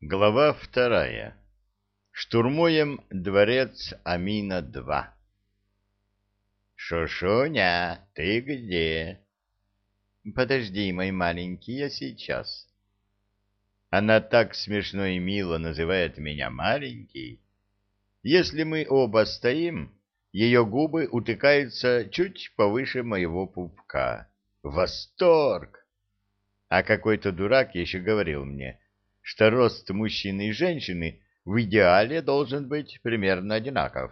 Глава вторая. Штурмуем дворец Амина-2. «Шушуня, ты где?» «Подожди, мой маленький, я сейчас». Она так смешно и мило называет меня маленький. Если мы оба стоим, ее губы утыкаются чуть повыше моего пупка. Восторг! А какой-то дурак еще говорил мне — что рост мужчины и женщины в идеале должен быть примерно одинаков.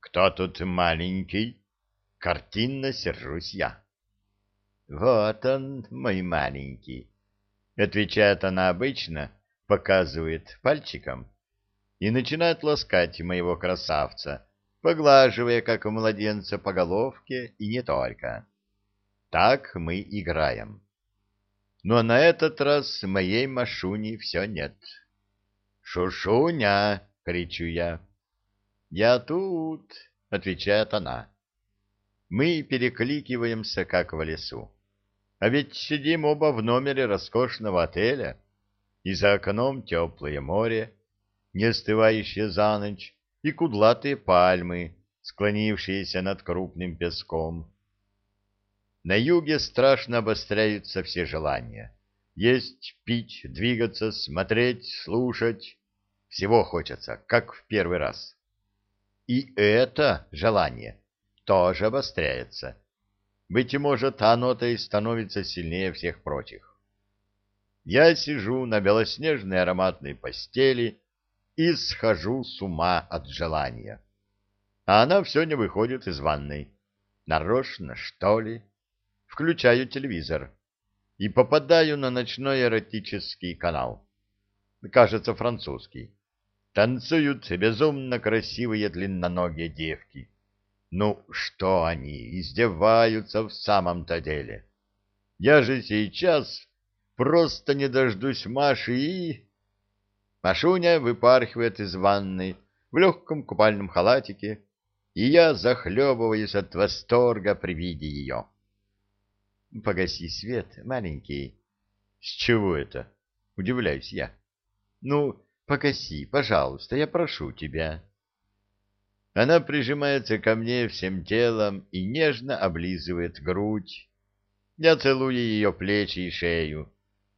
«Кто тут маленький?» Картинно сержусь я. «Вот он, мой маленький», — отвечает она обычно, показывает пальчиком и начинает ласкать моего красавца, поглаживая, как у младенца, по головке и не только. Так мы играем. Но на этот раз моей Машуни все нет. «Шушуня!» — кричу я. «Я тут!» — отвечает она. Мы перекликиваемся, как в лесу. А ведь сидим оба в номере роскошного отеля, и за окном теплое море, не остывающее за ночь, и кудлатые пальмы, склонившиеся над крупным песком. На юге страшно обостряются все желания. Есть, пить, двигаться, смотреть, слушать. Всего хочется, как в первый раз. И это желание тоже обостряется. Быть может, оно-то и становится сильнее всех прочих. Я сижу на белоснежной ароматной постели и схожу с ума от желания. А она все не выходит из ванной. Нарочно, что ли? Включаю телевизор и попадаю на ночной эротический канал. Кажется, французский. Танцуют безумно красивые длинноногие девки. Ну, что они, издеваются в самом-то деле. Я же сейчас просто не дождусь Маши и... Машуня выпархивает из ванной в легком купальном халатике, и я захлебываюсь от восторга при виде ее. Погаси свет, маленький. С чего это? Удивляюсь я. Ну, погаси, пожалуйста, я прошу тебя. Она прижимается ко мне всем телом и нежно облизывает грудь. Я целую ее плечи и шею.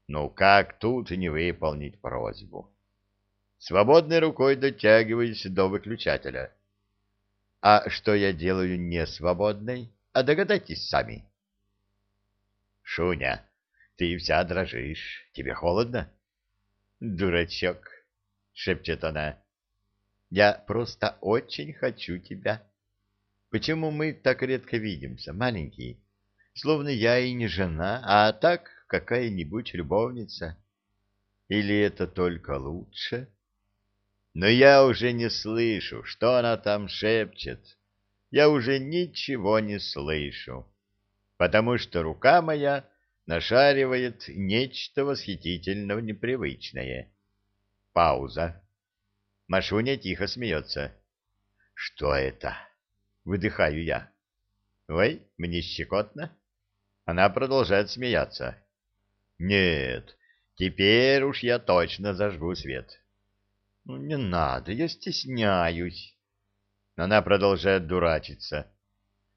Ну как тут не выполнить просьбу? Свободной рукой дотягиваюсь до выключателя. А что я делаю не свободной? А догадайтесь сами. Шуня, ты вся дрожишь. Тебе холодно? Дурачок, шепчет она. Я просто очень хочу тебя. Почему мы так редко видимся, маленький? Словно я и не жена, а так какая-нибудь любовница. Или это только лучше? Но я уже не слышу, что она там шепчет. Я уже ничего не слышу потому что рука моя нашаривает нечто восхитительно непривычное. Пауза. Машуня тихо смеется. «Что это?» — выдыхаю я. «Ой, мне щекотно?» Она продолжает смеяться. «Нет, теперь уж я точно зажгу свет». «Ну, не надо, я стесняюсь». Она продолжает дурачиться.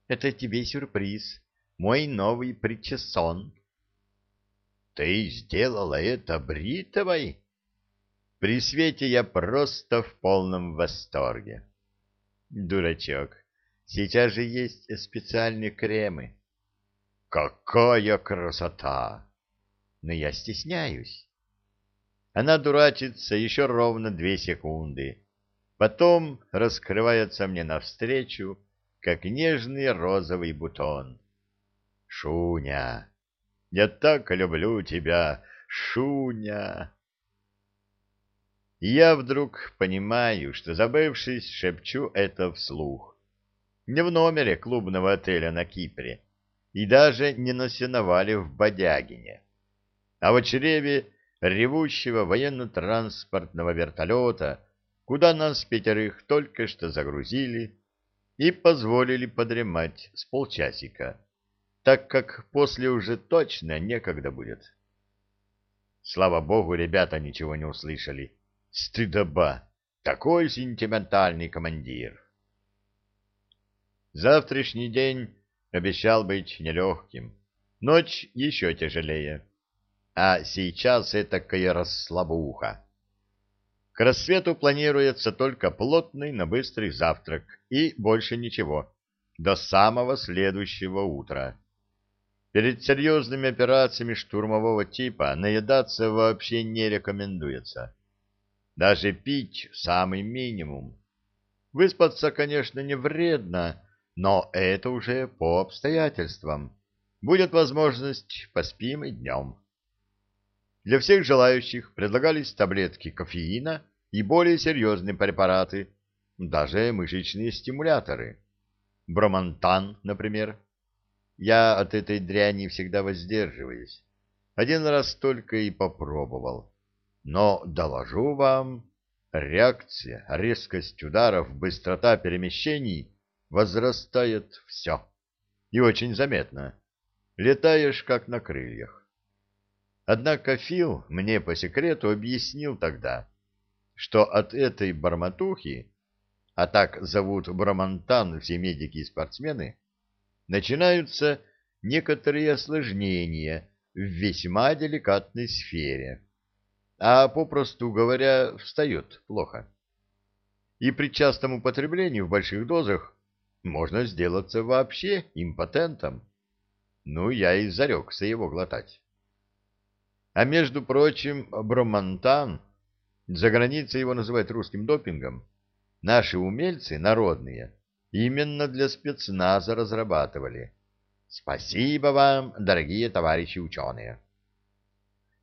«Это тебе сюрприз мой новый причесон. — Ты сделала это бритовой? При свете я просто в полном восторге. Дурачок, сейчас же есть специальные кремы. Какая красота! Но я стесняюсь. Она дурачится еще ровно две секунды. Потом раскрывается мне навстречу, как нежный розовый бутон. Шуня, я так люблю тебя, Шуня. я вдруг понимаю, что, забывшись, шепчу это вслух. Не в номере клубного отеля на Кипре и даже не на сеновале в Бодягине, а в чреве ревущего военно-транспортного вертолета, куда нас пятерых только что загрузили и позволили подремать с полчасика так как после уже точно некогда будет. Слава богу, ребята ничего не услышали. Стыдоба! Такой сентиментальный командир! Завтрашний день обещал быть нелегким. Ночь еще тяжелее. А сейчас этакая расслабуха. К рассвету планируется только плотный на быстрый завтрак и больше ничего, до самого следующего утра. Перед серьезными операциями штурмового типа наедаться вообще не рекомендуется. Даже пить самый минимум. Выспаться, конечно, не вредно, но это уже по обстоятельствам. Будет возможность, поспим и днем. Для всех желающих предлагались таблетки кофеина и более серьезные препараты, даже мышечные стимуляторы. Бромантан, например. Я от этой дряни всегда воздерживаюсь. Один раз только и попробовал. Но, доложу вам, реакция, резкость ударов, быстрота перемещений возрастает все. И очень заметно. Летаешь, как на крыльях. Однако Фил мне по секрету объяснил тогда, что от этой барматухи, а так зовут Брамантан все медики и спортсмены, начинаются некоторые осложнения в весьма деликатной сфере, а попросту говоря, встает плохо. И при частом употреблении в больших дозах можно сделаться вообще импотентом. Ну, я и зарекся его глотать. А между прочим, бромантан, за границей его называют русским допингом, наши умельцы народные именно для спецназа разрабатывали. Спасибо вам, дорогие товарищи ученые.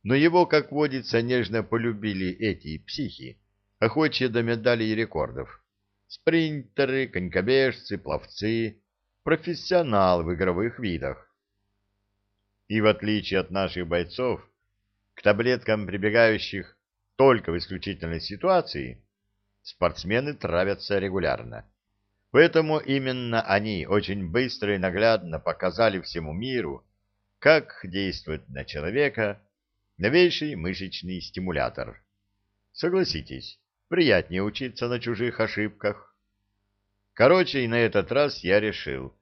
Но его, как водится, нежно полюбили эти психи, охочие до медалей и рекордов. Спринтеры, конькобежцы, пловцы, профессионалы в игровых видах. И в отличие от наших бойцов, к таблеткам прибегающих только в исключительной ситуации, спортсмены травятся регулярно. Поэтому именно они очень быстро и наглядно показали всему миру, как действует на человека новейший мышечный стимулятор. Согласитесь, приятнее учиться на чужих ошибках. Короче, и на этот раз я решил,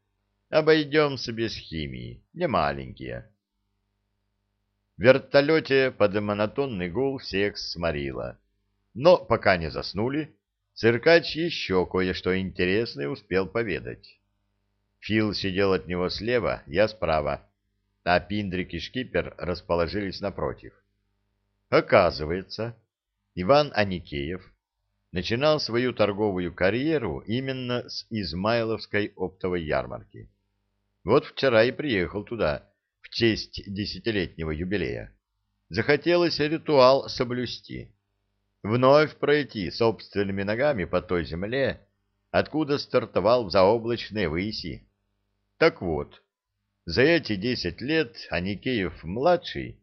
обойдемся без химии, не маленькие. В вертолете под монотонный гул всех сморило. Но пока не заснули, циркач еще кое-что интересное успел поведать. Фил сидел от него слева, я справа, а Пиндрик и Шкипер расположились напротив. Оказывается, Иван Аникеев начинал свою торговую карьеру именно с Измайловской оптовой ярмарки. Вот вчера и приехал туда, в честь десятилетнего юбилея, захотелось ритуал соблюсти, вновь пройти собственными ногами по той земле, откуда стартовал в заоблачной выси. Так вот, за эти десять лет Аникеев-младший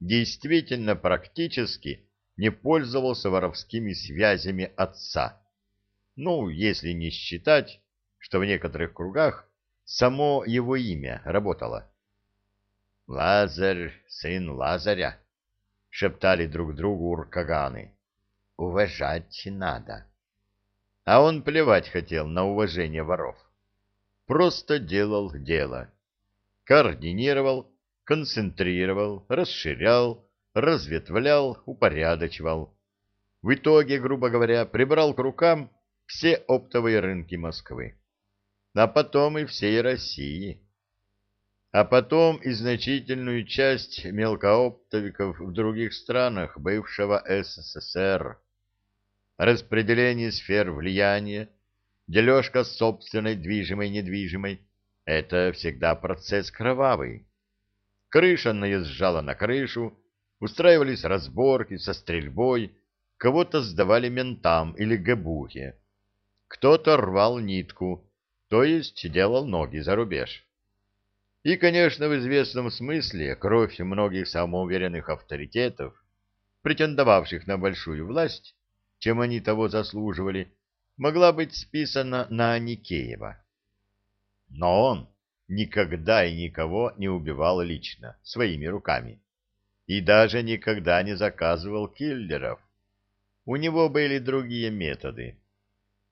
действительно практически не пользовался воровскими связями отца. Ну, если не считать, что в некоторых кругах само его имя работало. Лазарь, сын Лазаря, — шептали друг другу уркаганы. — Уважать надо. А он плевать хотел на уважение воров. Просто делал дело. Координировал, концентрировал, расширял, разветвлял, упорядочивал. В итоге, грубо говоря, прибрал к рукам все оптовые рынки Москвы. А потом и всей России а потом и значительную часть мелкооптовиков в других странах бывшего СССР. Распределение сфер влияния, дележка собственной движимой и недвижимой — это всегда процесс кровавый. Крыша наезжала на крышу, устраивались разборки со стрельбой, кого-то сдавали ментам или гбухе, кто-то рвал нитку, то есть делал ноги за рубеж. И, конечно, в известном смысле кровь многих самоуверенных авторитетов, претендовавших на большую власть, чем они того заслуживали, могла быть списана на Аникеева. Но он никогда и никого не убивал лично, своими руками. и даже никогда не заказывал киллеров. У него были другие методы.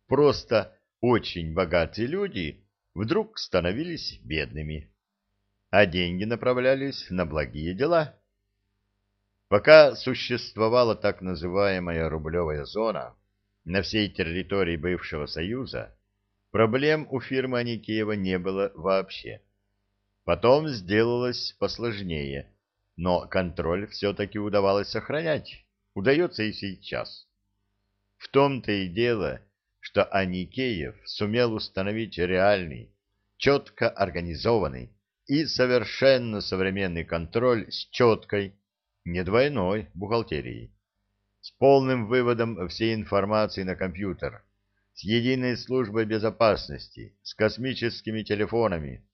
Просто очень богатые люди вдруг становились бедными, а деньги направлялись на благие дела. Пока существовала так называемая рублевая зона на всей территории бывшего Союза, проблем у фирмы Аникеева не было вообще. Потом сделалось посложнее, но контроль все-таки удавалось сохранять, удается и сейчас. В том-то и дело, что Аникеев сумел установить реальный, четко организованный и совершенно современный контроль с четкой, не двойной бухгалтерией, с полным выводом всей информации на компьютер, с единой службой безопасности, с космическими телефонами,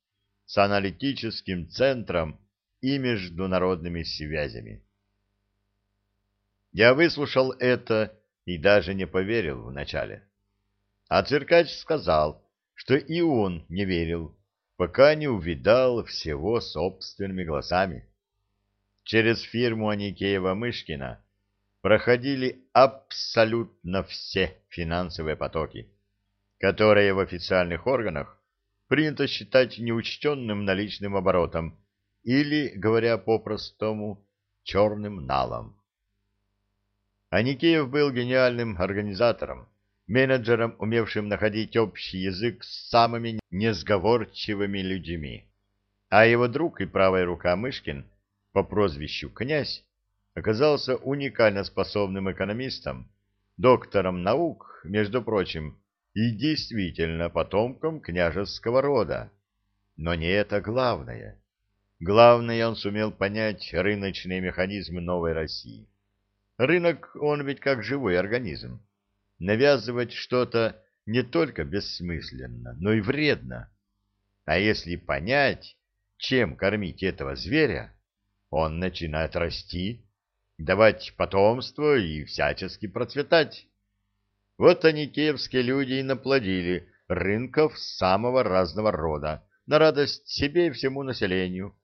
с аналитическим центром и международными связями. Я выслушал это и даже не поверил вначале. А циркач сказал, что и он не верил, пока не увидал всего собственными глазами через фирму Аникеева-Мышкина проходили абсолютно все финансовые потоки, которые в официальных органах принято считать неучтенным наличным оборотом или, говоря по-простому, черным налом. Аникеев был гениальным организатором, менеджером, умевшим находить общий язык с самыми несговорчивыми людьми, а его друг и правая рука Мышкин – по прозвищу «Князь» оказался уникально способным экономистом, доктором наук, между прочим, и действительно потомком княжеского рода. Но не это главное. Главное, он сумел понять рыночные механизмы новой России. Рынок, он ведь как живой организм. Навязывать что-то не только бессмысленно, но и вредно. А если понять, чем кормить этого зверя, он начинает расти, давать потомство и всячески процветать. Вот они, киевские люди, и наплодили рынков самого разного рода, на радость себе и всему населению.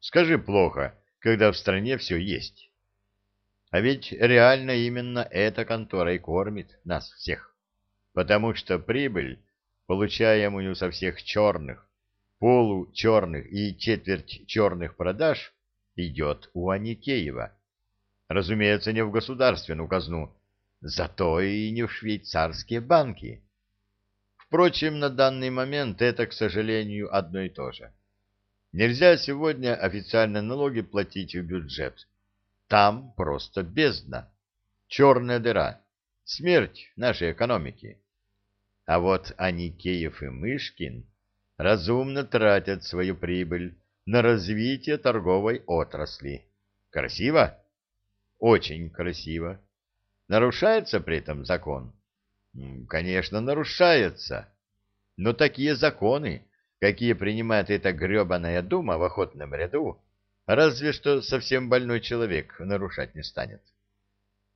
Скажи плохо, когда в стране все есть. А ведь реально именно эта контора и кормит нас всех, потому что прибыль, получаемую со всех черных, получерных и четверть черных продаж, идет у Аникеева. Разумеется, не в государственную казну, зато и не в швейцарские банки. Впрочем, на данный момент это, к сожалению, одно и то же. Нельзя сегодня официально налоги платить в бюджет. Там просто бездна, черная дыра, смерть нашей экономики. А вот Аникеев и Мышкин разумно тратят свою прибыль на развитие торговой отрасли. Красиво? Очень красиво. Нарушается при этом закон? Конечно, нарушается. Но такие законы, какие принимает эта гребаная дума в охотном ряду, разве что совсем больной человек нарушать не станет.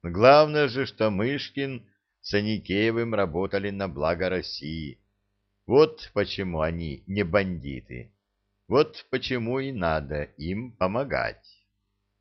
Главное же, что Мышкин с Аникеевым работали на благо России. Вот почему они не бандиты. Вот почему и надо им помогать.